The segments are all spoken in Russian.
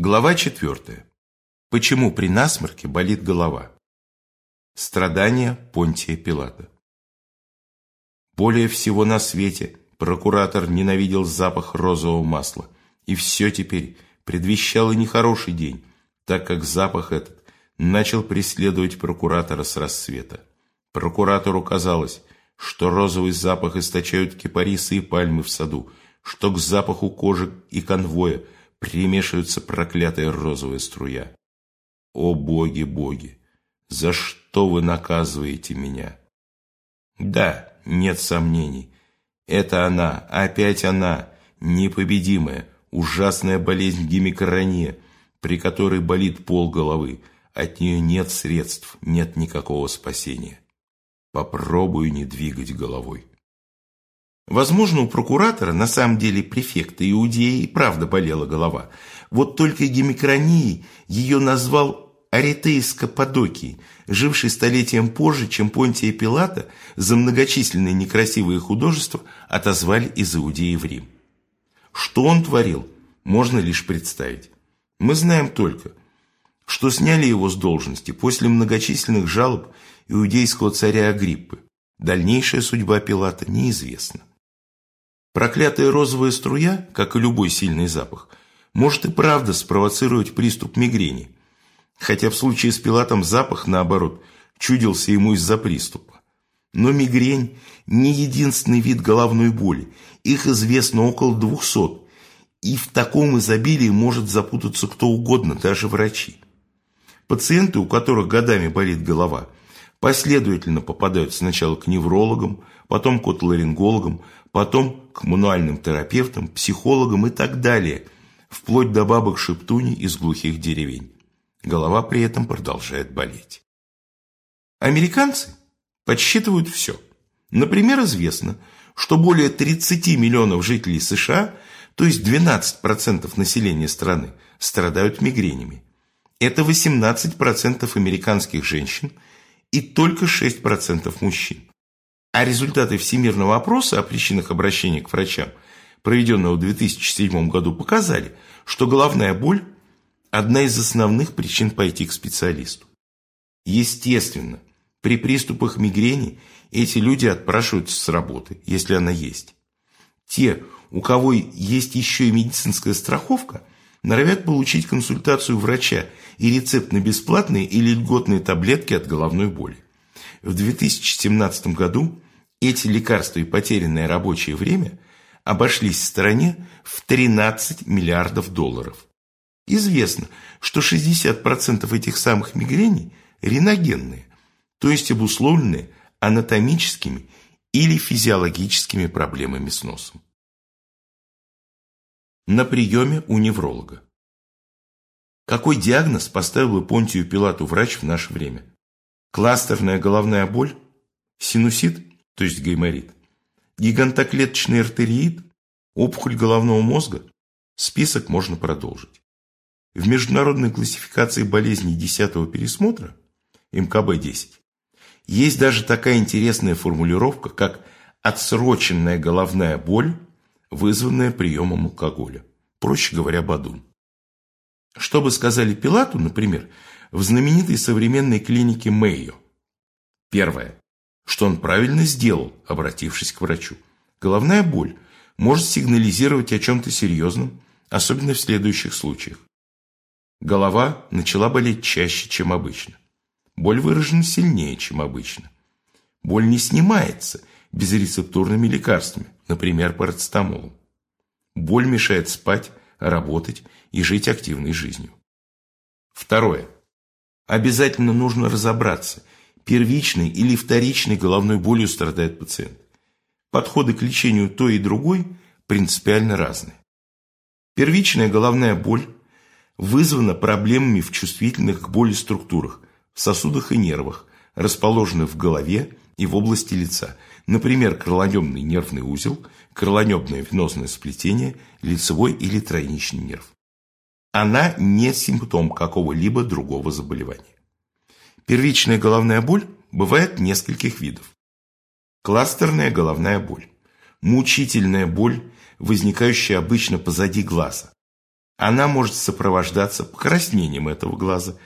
Глава 4. Почему при насморке болит голова? Страдания Понтия Пилата. Более всего на свете прокуратор ненавидел запах розового масла, и все теперь предвещало нехороший день, так как запах этот начал преследовать прокуратора с рассвета. Прокуратору казалось, что розовый запах источают кипарисы и пальмы в саду, что к запаху кожи и конвоя – примешивается проклятая розовая струя. О боги, боги, за что вы наказываете меня? Да, нет сомнений, это она, опять она, непобедимая, ужасная болезнь гемикрония, при которой болит пол головы, от нее нет средств, нет никакого спасения. Попробую не двигать головой. Возможно, у прокуратора, на самом деле префекта Иудеи, правда болела голова. Вот только гемикронией ее назвал Аритей Каппадокии, живший столетием позже, чем Понтия Пилата, за многочисленные некрасивые художества отозвали из Иудеи в Рим. Что он творил, можно лишь представить. Мы знаем только, что сняли его с должности после многочисленных жалоб иудейского царя Агриппы. Дальнейшая судьба Пилата неизвестна. Проклятая розовая струя, как и любой сильный запах, может и правда спровоцировать приступ мигрени, хотя в случае с Пилатом запах, наоборот, чудился ему из-за приступа. Но мигрень – не единственный вид головной боли, их известно около двухсот, и в таком изобилии может запутаться кто угодно, даже врачи. Пациенты, у которых годами болит голова, последовательно попадают сначала к неврологам, потом к отларингологам, потом к мануальным терапевтам, психологам и так далее, вплоть до бабок шептуни из глухих деревень. Голова при этом продолжает болеть. Американцы подсчитывают все. Например, известно, что более 30 миллионов жителей США, то есть 12% населения страны, страдают мигренями. Это 18% американских женщин и только 6% мужчин. А результаты всемирного опроса о причинах обращения к врачам, проведенного в 2007 году, показали, что головная боль – одна из основных причин пойти к специалисту. Естественно, при приступах мигрени эти люди отпрашиваются с работы, если она есть. Те, у кого есть еще и медицинская страховка, норовят получить консультацию врача и рецепт на бесплатные или льготные таблетки от головной боли. В 2017 году эти лекарства и потерянное рабочее время обошлись стране в 13 миллиардов долларов. Известно, что 60% этих самых мигрений реногенные, то есть обусловленные анатомическими или физиологическими проблемами с носом. На приеме у невролога. Какой диагноз поставил бы Понтию Пилату врач в наше время? Кластерная головная боль? Синусит, то есть гайморит? Гигантоклеточный артериит? Опухоль головного мозга? Список можно продолжить. В международной классификации болезней 10 пересмотра, МКБ-10, есть даже такая интересная формулировка, как отсроченная головная боль, вызванная приемом алкоголя. Проще говоря, бадун. Что бы сказали Пилату, например, в знаменитой современной клинике Мэйо. Первое. Что он правильно сделал, обратившись к врачу. Головная боль может сигнализировать о чем-то серьезном, особенно в следующих случаях. Голова начала болеть чаще, чем обычно. Боль выражена сильнее, чем обычно. Боль не снимается безрецептурными лекарствами, например, парацетамолом. Боль мешает спать, работать и жить активной жизнью. Второе. Обязательно нужно разобраться, первичной или вторичной головной болью страдает пациент. Подходы к лечению той и другой принципиально разные. Первичная головная боль вызвана проблемами в чувствительных к боли структурах, в сосудах и нервах, расположенных в голове и в области лица, например, крылонебный нервный узел, крылонебное венозное сплетение, лицевой или тройничный нерв. Она не симптом какого-либо другого заболевания. Первичная головная боль бывает нескольких видов. Кластерная головная боль. Мучительная боль, возникающая обычно позади глаза. Она может сопровождаться покраснением этого глаза,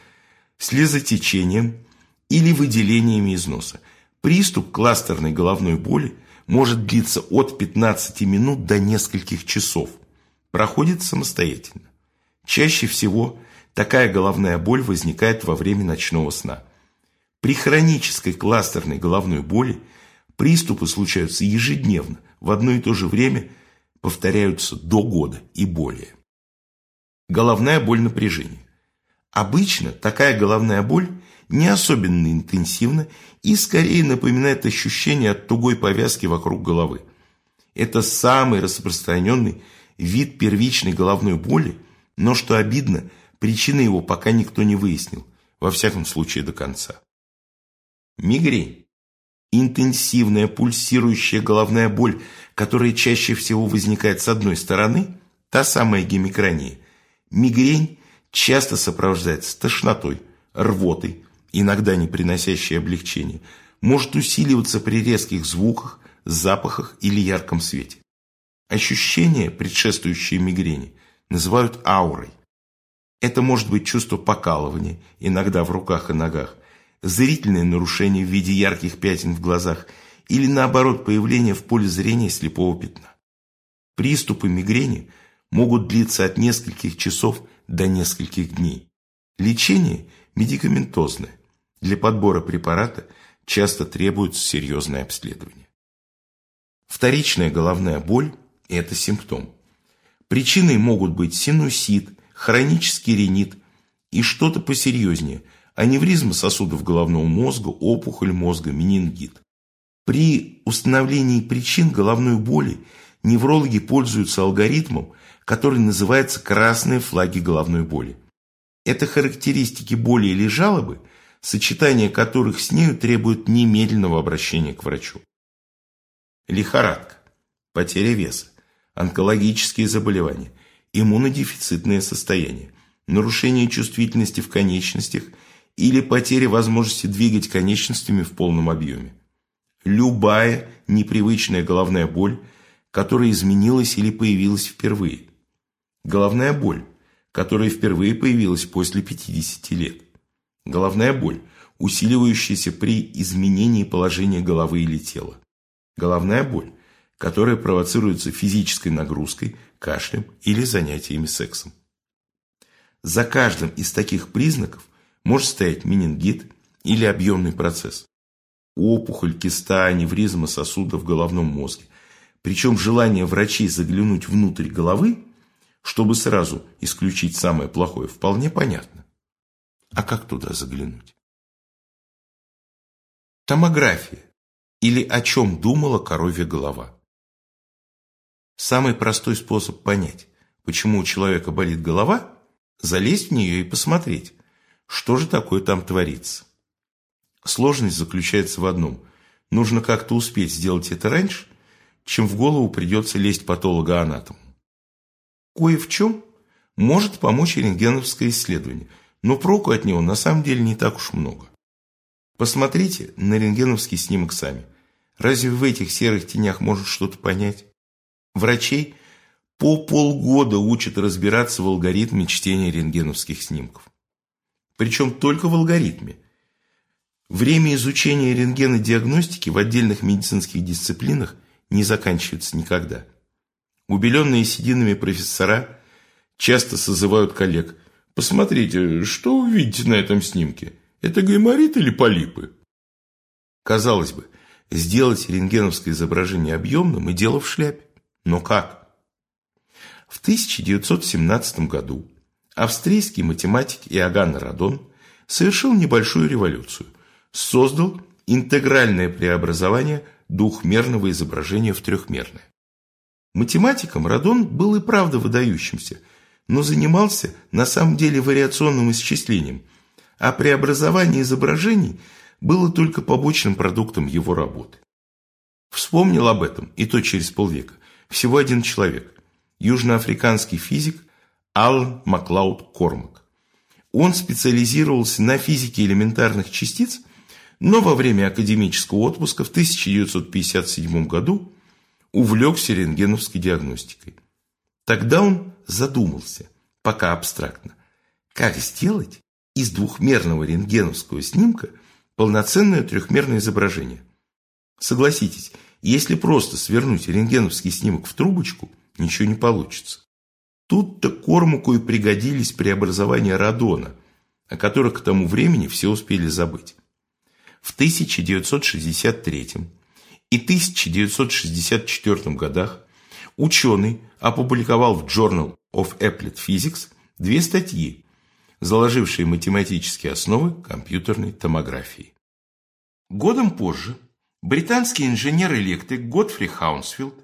слезотечением или выделениями из носа. Приступ кластерной головной боли может длиться от 15 минут до нескольких часов. Проходит самостоятельно. Чаще всего такая головная боль возникает во время ночного сна. При хронической кластерной головной боли приступы случаются ежедневно, в одно и то же время повторяются до года и более. Головная боль напряжения. Обычно такая головная боль не особенно интенсивна и скорее напоминает ощущение от тугой повязки вокруг головы. Это самый распространенный вид первичной головной боли, но, что обидно, причины его пока никто не выяснил, во всяком случае до конца. Мигрень. Интенсивная пульсирующая головная боль, которая чаще всего возникает с одной стороны, та самая гемикрания, Мигрень часто сопровождается тошнотой, рвотой, иногда не приносящей облегчения, может усиливаться при резких звуках, запахах или ярком свете. Ощущения, предшествующие мигрени, называют аурой. Это может быть чувство покалывания, иногда в руках и ногах, зрительное нарушение в виде ярких пятен в глазах или, наоборот, появление в поле зрения слепого пятна. Приступы мигрени – могут длиться от нескольких часов до нескольких дней. Лечение медикаментозное. Для подбора препарата часто требуется серьезное обследование. Вторичная головная боль – это симптом. Причиной могут быть синусит, хронический ринит и что-то посерьезнее – аневризма сосудов головного мозга, опухоль мозга, менингит. При установлении причин головной боли неврологи пользуются алгоритмом, который называется «красные флаги головной боли». Это характеристики боли или жалобы, сочетание которых с нею требует немедленного обращения к врачу. Лихорадка, потеря веса, онкологические заболевания, иммунодефицитное состояние, нарушение чувствительности в конечностях или потеря возможности двигать конечностями в полном объеме. Любая непривычная головная боль, которая изменилась или появилась впервые – Головная боль, которая впервые появилась после 50 лет. Головная боль, усиливающаяся при изменении положения головы или тела. Головная боль, которая провоцируется физической нагрузкой, кашлем или занятиями сексом. За каждым из таких признаков может стоять менингит или объемный процесс. Опухоль, киста, аневризма сосудов в головном мозге. Причем желание врачей заглянуть внутрь головы чтобы сразу исключить самое плохое, вполне понятно. А как туда заглянуть? Томография. Или о чем думала коровья голова. Самый простой способ понять, почему у человека болит голова, залезть в нее и посмотреть, что же такое там творится. Сложность заключается в одном. Нужно как-то успеть сделать это раньше, чем в голову придется лезть патологоанатому. Кое в чем может помочь рентгеновское исследование, но проку от него на самом деле не так уж много. Посмотрите на рентгеновский снимок сами. Разве в этих серых тенях может что-то понять? Врачей по полгода учат разбираться в алгоритме чтения рентгеновских снимков. Причем только в алгоритме. Время изучения рентгенодиагностики в отдельных медицинских дисциплинах не заканчивается никогда. Убеленные сединами профессора часто созывают коллег. «Посмотрите, что вы видите на этом снимке? Это гайморит или полипы?» Казалось бы, сделать рентгеновское изображение объемным и дело в шляпе. Но как? В 1917 году австрийский математик Иоганн Радон совершил небольшую революцию. Создал интегральное преобразование двухмерного изображения в трехмерное. Математиком Радон был и правда выдающимся, но занимался на самом деле вариационным исчислением, а преобразование изображений было только побочным продуктом его работы. Вспомнил об этом, и то через полвека, всего один человек, южноафриканский физик Аллан Маклауд Кормак. Он специализировался на физике элементарных частиц, но во время академического отпуска в 1957 году увлекся рентгеновской диагностикой. Тогда он задумался, пока абстрактно, как сделать из двухмерного рентгеновского снимка полноценное трехмерное изображение. Согласитесь, если просто свернуть рентгеновский снимок в трубочку, ничего не получится. Тут-то Кормаку и пригодились преобразования радона, о которых к тому времени все успели забыть. В 1963 и 1964 годах ученый опубликовал в Journal of Applied Physics две статьи, заложившие математические основы компьютерной томографии. Годом позже британский инженер-электрик Готфри Хаунсфилд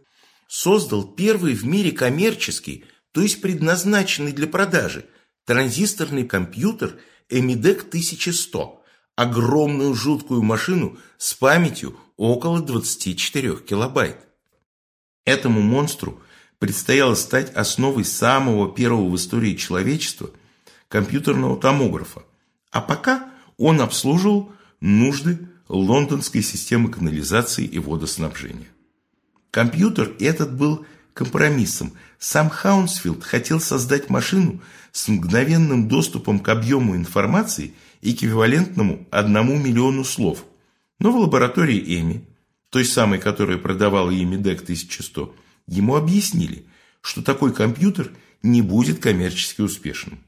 создал первый в мире коммерческий, то есть предназначенный для продажи, транзисторный компьютер EMIDEC 1100, огромную жуткую машину с памятью около 24 килобайт. Этому монстру предстояло стать основой самого первого в истории человечества компьютерного томографа, а пока он обслуживал нужды лондонской системы канализации и водоснабжения. Компьютер этот был компромиссом. Сам Хаунсфилд хотел создать машину с мгновенным доступом к объему информации, эквивалентному одному миллиону слов. Но в лаборатории Эми, той самой, которая продавала ими DEC 1100, ему объяснили, что такой компьютер не будет коммерчески успешным.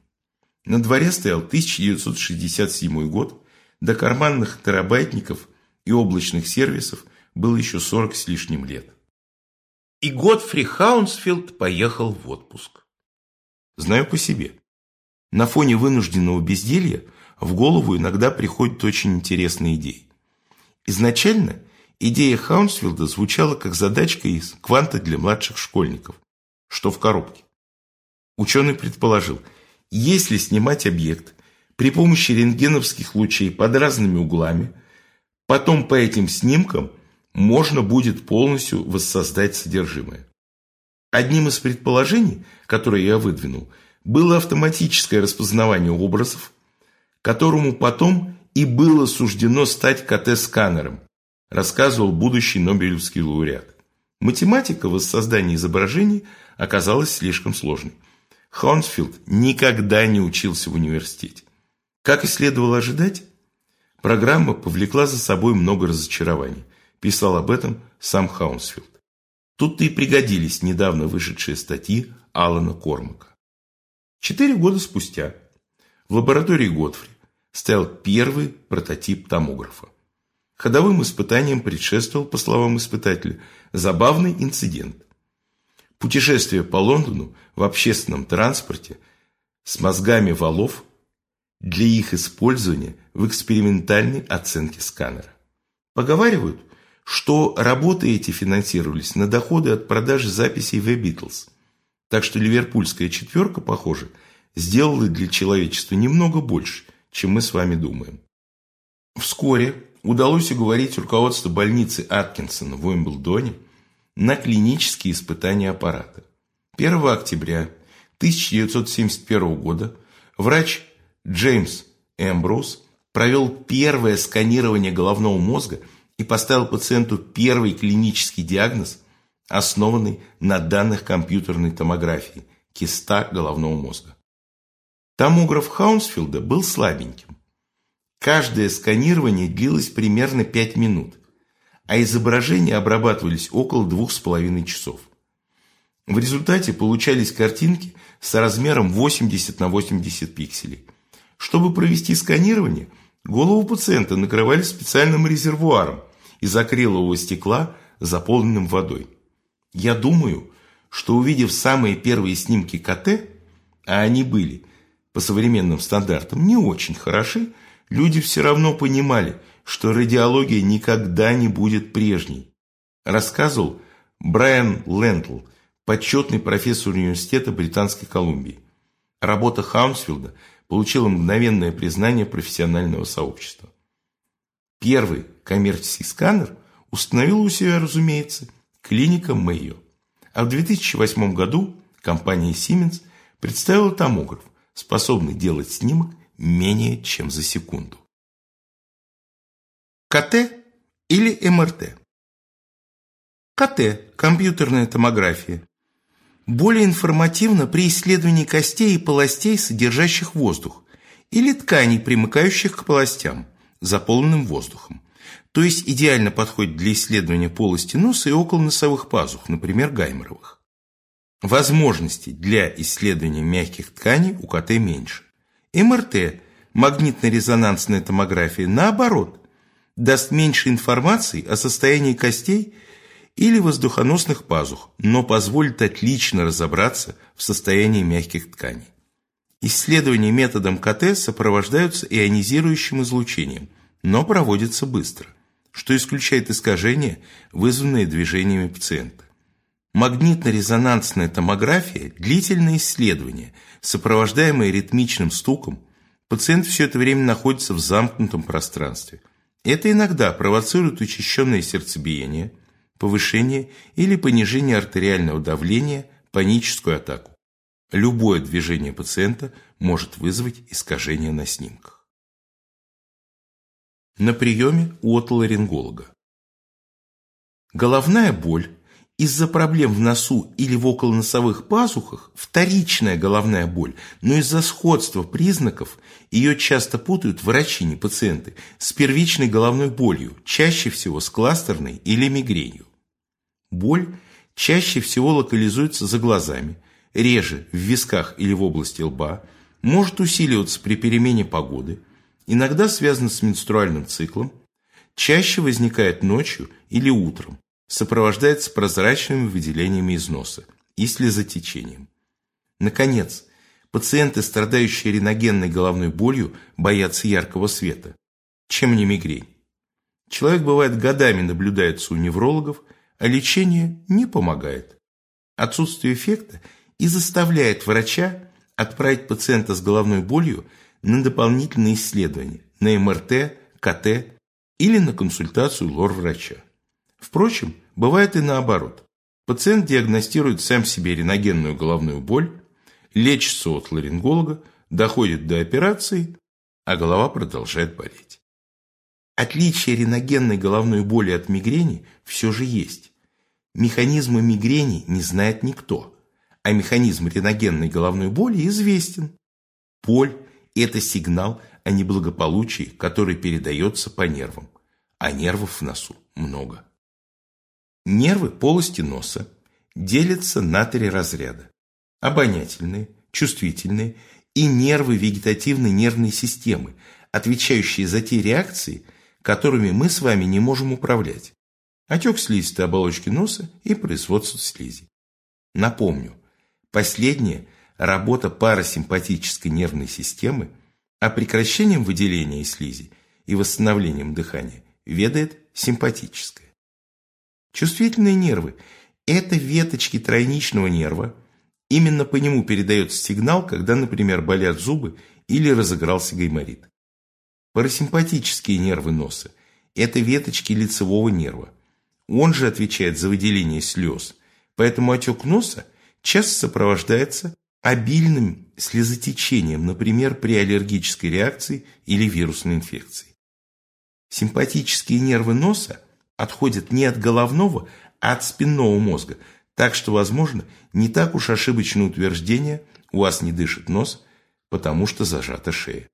На дворе стоял 1967 год, до карманных терабайтников и облачных сервисов было еще 40 с лишним лет. И Годфри Хаунсфилд поехал в отпуск. Знаю по себе. На фоне вынужденного безделья в голову иногда приходят очень интересные идеи. Изначально идея Хаунсфилда звучала как задачка из кванта для младших школьников, что в коробке. Ученый предположил, если снимать объект при помощи рентгеновских лучей под разными углами, потом по этим снимкам можно будет полностью воссоздать содержимое. Одним из предположений, которое я выдвинул, было автоматическое распознавание образов, которому потом и было суждено стать КТ-сканером, рассказывал будущий Нобелевский лауреат. Математика в воссоздании изображений оказалась слишком сложной. Хаунсфилд никогда не учился в университете. Как и следовало ожидать, программа повлекла за собой много разочарований. Писал об этом сам Хаунсфилд. Тут-то и пригодились недавно вышедшие статьи Алана Кормака. Четыре года спустя в лаборатории Готфри стоял первый прототип томографа. Ходовым испытаниям предшествовал, по словам испытателя, забавный инцидент. Путешествие по Лондону в общественном транспорте с мозгами валов для их использования в экспериментальной оценке сканера. Поговаривают, что работы эти финансировались на доходы от продажи записей The Beatles. Так что ливерпульская четверка, похоже, сделала для человечества немного больше, чем мы с вами думаем. Вскоре удалось уговорить руководство больницы Аткинсона в Уимблдоне на клинические испытания аппарата. 1 октября 1971 года врач Джеймс Эмброуз провел первое сканирование головного мозга и поставил пациенту первый клинический диагноз, основанный на данных компьютерной томографии – киста головного мозга. Томограф Хаунсфилда был слабеньким. Каждое сканирование длилось примерно 5 минут, а изображения обрабатывались около 2,5 часов. В результате получались картинки с размером 80 на 80 пикселей. Чтобы провести сканирование, голову пациента накрывали специальным резервуаром, из акрилового стекла, заполненным водой. Я думаю, что увидев самые первые снимки КТ, а они были по современным стандартам не очень хороши, люди все равно понимали, что радиология никогда не будет прежней. Рассказывал Брайан Лентл, почетный профессор университета Британской Колумбии. Работа Хаунсфилда получила мгновенное признание профессионального сообщества. Первый коммерческий сканер установила у себя, разумеется, клиника Мэйо. А в 2008 году компания Siemens представила томограф, способный делать снимок менее чем за секунду. КТ или МРТ? КТ – компьютерная томография. более информативно при исследовании костей и полостей, содержащих воздух, или тканей, примыкающих к полостям, заполненным воздухом. То есть идеально подходит для исследования полости носа и около носовых пазух, например, гайморовых. Возможностей для исследования мягких тканей у КТ меньше. МРТ, магнитно-резонансная томография, наоборот, даст меньше информации о состоянии костей или воздухоносных пазух, но позволит отлично разобраться в состоянии мягких тканей. Исследования методом КТ сопровождаются ионизирующим излучением, но проводятся быстро, что исключает искажения, вызванные движениями пациента. Магнитно-резонансная томография – длительное исследование, сопровождаемое ритмичным стуком. Пациент все это время находится в замкнутом пространстве. Это иногда провоцирует учащенное сердцебиение, повышение или понижение артериального давления, паническую атаку. Любое движение пациента может вызвать искажение на снимках. На приеме у отоларинголога. Головная боль из-за проблем в носу или в околоносовых пазухах – вторичная головная боль, но из-за сходства признаков ее часто путают врачи, не пациенты, с первичной головной болью, чаще всего с кластерной или мигренью. Боль чаще всего локализуется за глазами, реже в висках или в области лба, может усиливаться при перемене погоды, иногда связана с менструальным циклом, чаще возникает ночью или утром, сопровождается прозрачными выделениями из носа и слезотечением. Наконец, пациенты, страдающие риногенной головной болью, боятся яркого света. Чем не мигрень? Человек бывает годами наблюдается у неврологов, а лечение не помогает. Отсутствие эффекта и заставляет врача отправить пациента с головной болью на дополнительные исследования, на МРТ, КТ или на консультацию лор-врача. Впрочем, бывает и наоборот. Пациент диагностирует сам себе риногенную головную боль, лечится от ларинголога, доходит до операции, а голова продолжает болеть. Отличие риногенной головной боли от мигрени все же есть. Механизмы мигрени не знает никто, а механизм риногенной головной боли известен. Боль – это сигнал о неблагополучии, который передается по нервам, а нервов в носу много. Нервы полости носа делятся на три разряда. Обонятельные, чувствительные и нервы вегетативной нервной системы, отвечающие за те реакции, которыми мы с вами не можем управлять. Отек слизистой оболочки носа и производство слизи. Напомню, последнее – работа парасимпатической нервной системы, а прекращением выделения слизи и восстановлением дыхания ведает симпатическая. Чувствительные нервы – это веточки тройничного нерва. Именно по нему передается сигнал, когда, например, болят зубы или разыгрался гайморит. Парасимпатические нервы носа – это веточки лицевого нерва. Он же отвечает за выделение слез, поэтому отек носа часто сопровождается обильным слезотечением, например, при аллергической реакции или вирусной инфекции. Симпатические нервы носа – отходят не от головного, а от спинного мозга, так что, возможно, не так уж ошибочное утверждение «у вас не дышит нос», потому что зажата шея.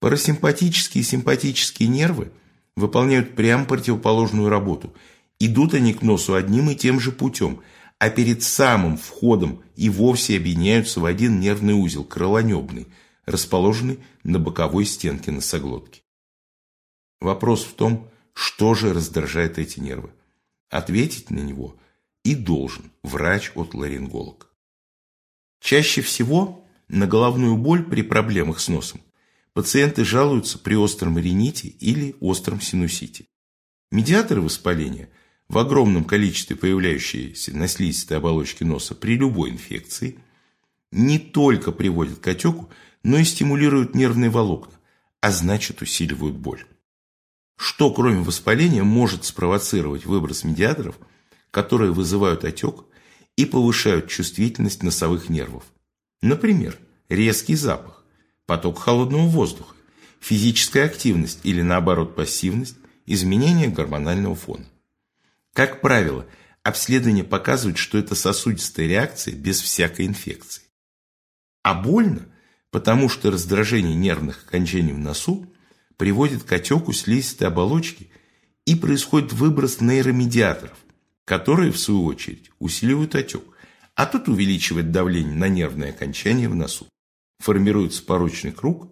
Парасимпатические и симпатические нервы выполняют прямо противоположную работу. Идут они к носу одним и тем же путем, а перед самым входом и вовсе объединяются в один нервный узел, крылонебный, расположенный на боковой стенке носоглотки. Вопрос в том, что же раздражает эти нервы? Ответить на него и должен врач от ларинголог. Чаще всего на головную боль при проблемах с носом пациенты жалуются при остром рините или остром синусите. Медиаторы воспаления, в огромном количестве появляющиеся на слизистой оболочке носа при любой инфекции, не только приводят к отеку, но и стимулируют нервные волокна, а значит усиливают боль. Что, кроме воспаления, может спровоцировать выброс медиаторов, которые вызывают отек и повышают чувствительность носовых нервов? Например, резкий запах, поток холодного воздуха, физическая активность или наоборот пассивность, изменение гормонального фона. Как правило, Обследования показывают, что это сосудистая реакция без всякой инфекции. А больно, потому что раздражение нервных окончаний в носу приводит к отеку слизистой оболочки и происходит выброс нейромедиаторов, которые, в свою очередь, усиливают отек, а тот увеличивает давление на нервные окончания в носу. Формируется порочный круг,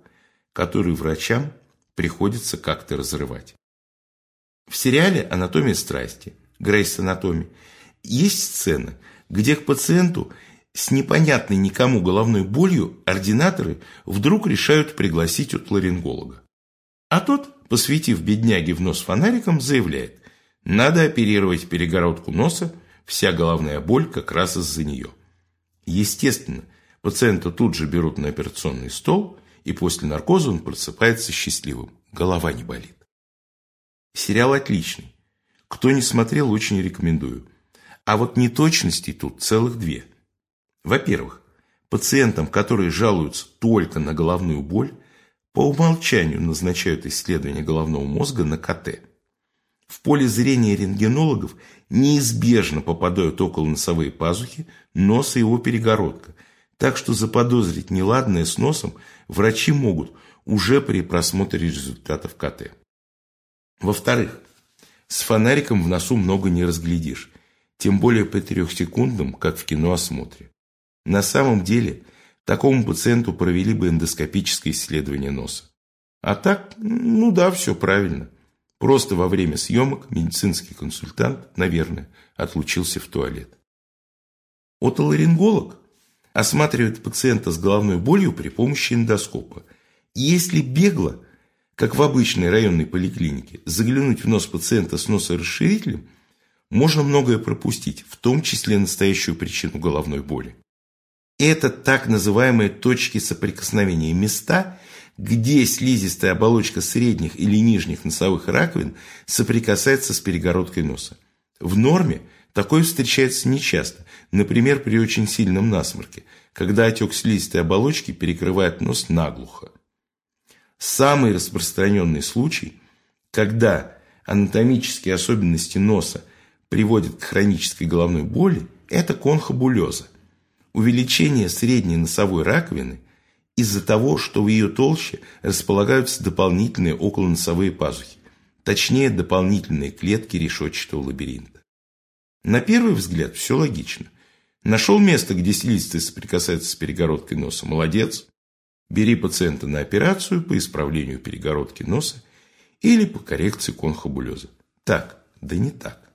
который врачам приходится как-то разрывать. В сериале «Анатомия страсти» Грейс Анатоми есть сцена, где к пациенту с непонятной никому головной болью ординаторы вдруг решают пригласить отларинголога. А тот, посветив бедняге в нос фонариком, заявляет, надо оперировать перегородку носа, вся головная боль как раз из-за нее. Естественно, пациента тут же берут на операционный стол, и после наркоза он просыпается счастливым, голова не болит. Сериал отличный. Кто не смотрел, очень рекомендую. А вот неточностей тут целых две. Во-первых, пациентам, которые жалуются только на головную боль, по умолчанию назначают исследование головного мозга на КТ. В поле зрения рентгенологов неизбежно попадают около носовые пазухи, нос и его перегородка, так что заподозрить неладное с носом врачи могут уже при просмотре результатов КТ. Во-вторых, с фонариком в носу много не разглядишь, тем более по трехсекундным, как в киноосмотре. На самом деле, такому пациенту провели бы эндоскопическое исследование носа. А так, ну да, все правильно. Просто во время съемок медицинский консультант, наверное, отлучился в туалет. Отоларинголог осматривает пациента с головной болью при помощи эндоскопа. И если бегло, как в обычной районной поликлинике, заглянуть в нос пациента с носорасширителем, можно многое пропустить, в том числе настоящую причину головной боли. Это так называемые точки соприкосновения, места, где слизистая оболочка средних или нижних носовых раковин соприкасается с перегородкой носа. В норме такое встречается нечасто, например, при очень сильном насморке, когда отек слизистой оболочки перекрывает нос наглухо. Самый распространенный случай, когда анатомические особенности носа приводят к хронической головной боли, это конхобулеза – увеличение средней носовой раковины из-за того, что в ее толще располагаются дополнительные околоносовые пазухи, точнее дополнительные клетки решетчатого лабиринта. На первый взгляд все логично. Нашел место, где слизистая соприкасается с перегородкой носа. Молодец. Бери пациента на операцию по исправлению перегородки носа или по коррекции конхобулеза. Так, да не так.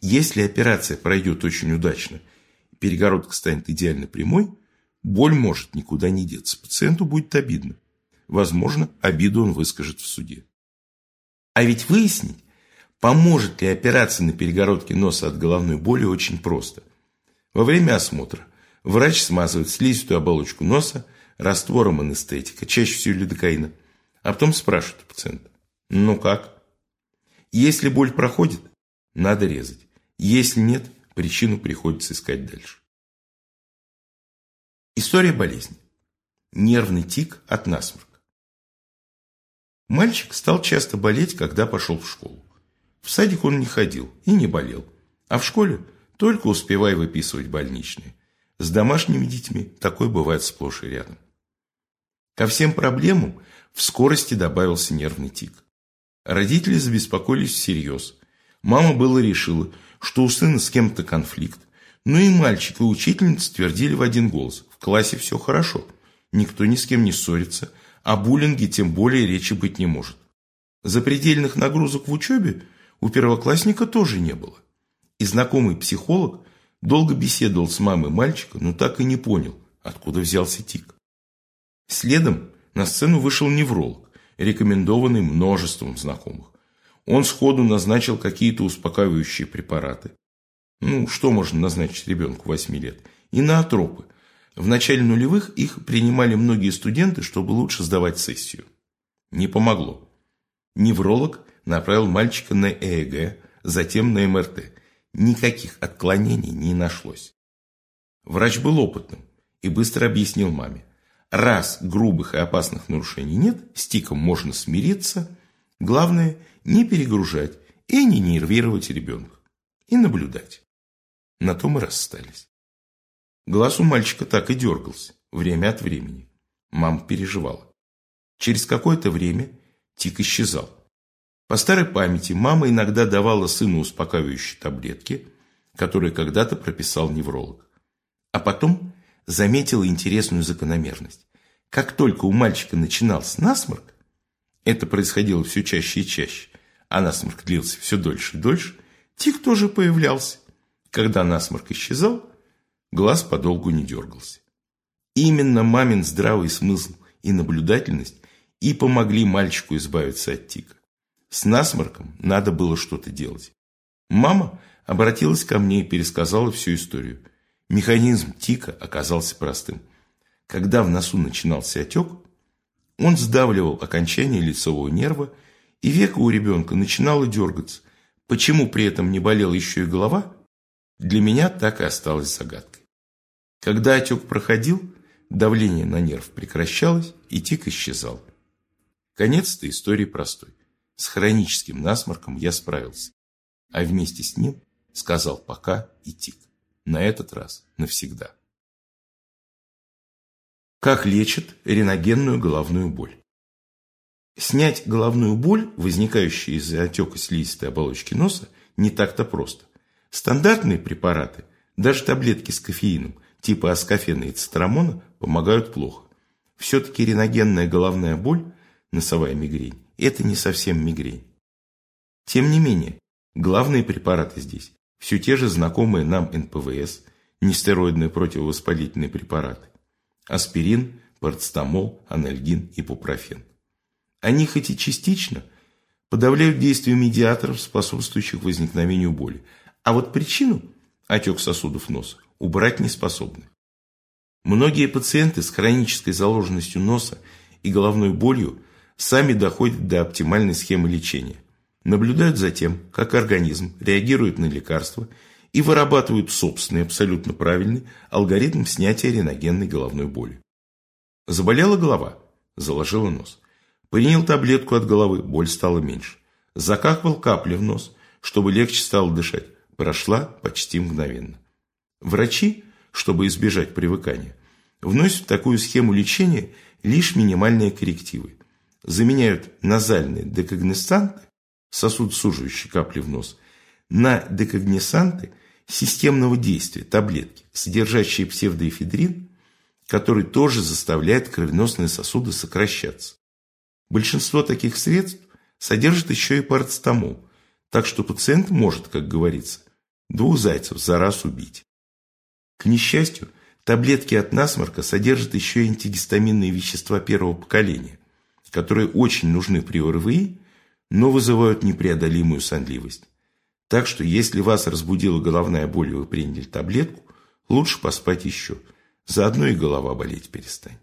Если операция пройдет очень удачно – перегородка станет идеально прямой, боль может никуда не деться. Пациенту будет обидно. Возможно, обиду он выскажет в суде. А ведь выяснить, поможет ли операция на перегородке носа от головной боли, очень просто. Во время осмотра врач смазывает слизистую оболочку носа раствором анестетика, чаще всего лидокаина, а потом спрашивает у пациента, ну как? Если боль проходит, надо резать. Если нет, Причину приходится искать дальше. История болезни. Нервный тик от насморка. Мальчик стал часто болеть, когда пошел в школу. В садик он не ходил и не болел, а в школе только успевай выписывать больничные. С домашними детьми такое бывает сплошь и рядом. Ко всем проблемам в скорости добавился нервный тик. Родители забеспокоились всерьез. Мама было решила, что у сына с кем-то конфликт. Но и мальчик, и учительница твердили в один голос. В классе все хорошо. Никто ни с кем не ссорится. О буллинге тем более речи быть не может. Запредельных нагрузок в учебе у первоклассника тоже не было. И знакомый психолог долго беседовал с мамой мальчика, но так и не понял, откуда взялся тик. Следом на сцену вышел невролог, рекомендованный множеством знакомых. Он сходу назначил какие-то успокаивающие препараты. Ну, что можно назначить ребенку 8 лет? Иноотропы. В начале нулевых их принимали многие студенты, чтобы лучше сдавать сессию. Не помогло. Невролог направил мальчика на ЭЭГ, затем на МРТ. Никаких отклонений не нашлось. Врач был опытным и быстро объяснил маме. Раз грубых и опасных нарушений нет, с тиком можно смириться. Главное – не перегружать и не нервировать ребенка. И наблюдать. На том и расстались. Глаз у мальчика так и дергался, время от времени. Мама переживала. Через какое-то время тик исчезал. По старой памяти мама иногда давала сыну успокаивающие таблетки, которые когда-то прописал невролог. А потом заметила интересную закономерность. Как только у мальчика начинался насморк, это происходило все чаще и чаще, а насморк длился все дольше и дольше, тик тоже появлялся. Когда насморк исчезал, глаз подолгу не дергался. Именно мамин здравый смысл и наблюдательность и помогли мальчику избавиться от тика. С насморком надо было что-то делать. Мама обратилась ко мне и пересказала всю историю. Механизм тика оказался простым. Когда в носу начинался отек, он сдавливал окончание лицевого нерва, и века у ребенка начинало дергаться. Почему при этом не болела еще и голова, для меня так и осталось загадкой. Когда отек проходил, давление на нерв прекращалось, и тик исчезал. Конец этой истории простой. С хроническим насморком я справился. А вместе с ним сказал пока и тик. На этот раз навсегда. Как лечат реногенную головную боль? Снять головную боль, возникающую из-за отека слизистой оболочки носа, не так-то просто. Стандартные препараты, даже таблетки с кофеином, типа аскофена и цитрамона, помогают плохо. Все-таки реногенная головная боль, носовая мигрень, это не совсем мигрень. Тем не менее, главные препараты здесь все те же знакомые нам НПВС, нестероидные противовоспалительные препараты. Аспирин, парацетамол, анальгин, ипупрофен. Они хоть и частично подавляют действие медиаторов, способствующих возникновению боли, а вот причину, отек сосудов носа, убрать не способны. Многие пациенты с хронической заложенностью носа и головной болью сами доходят до оптимальной схемы лечения. Наблюдают за тем, как организм реагирует на лекарства и вырабатывают собственный, абсолютно правильный алгоритм снятия реногенной головной боли. Заболела голова, заложила нос. Принял таблетку от головы, боль стала меньше. Закахивал капли в нос, чтобы легче стало дышать. Прошла почти мгновенно. Врачи, чтобы избежать привыкания, вносят в такую схему лечения лишь минимальные коррективы заменяют назальные декогнесанты, сосуд суживающий капли в нос, на декогнесанты системного действия, таблетки, содержащие псевдоэфедрин, который тоже заставляет кровеносные сосуды сокращаться. Большинство таких средств содержит еще и парацетамол, так что пациент может, как говорится, двух зайцев за раз убить. К несчастью, таблетки от насморка содержат еще и антигистаминные вещества первого поколения, которые очень нужны при ОРВИ, но вызывают непреодолимую сонливость. Так что, если вас разбудила головная боль и вы приняли таблетку, лучше поспать еще. Заодно и голова болеть перестанет.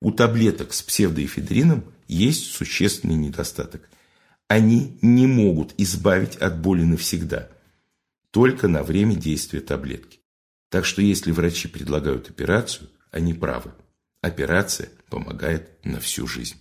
У таблеток с псевдоэфедрином есть существенный недостаток. Они не могут избавить от боли навсегда, только на время действия таблетки. Так что если врачи предлагают операцию, они правы. Операция помогает на всю жизнь.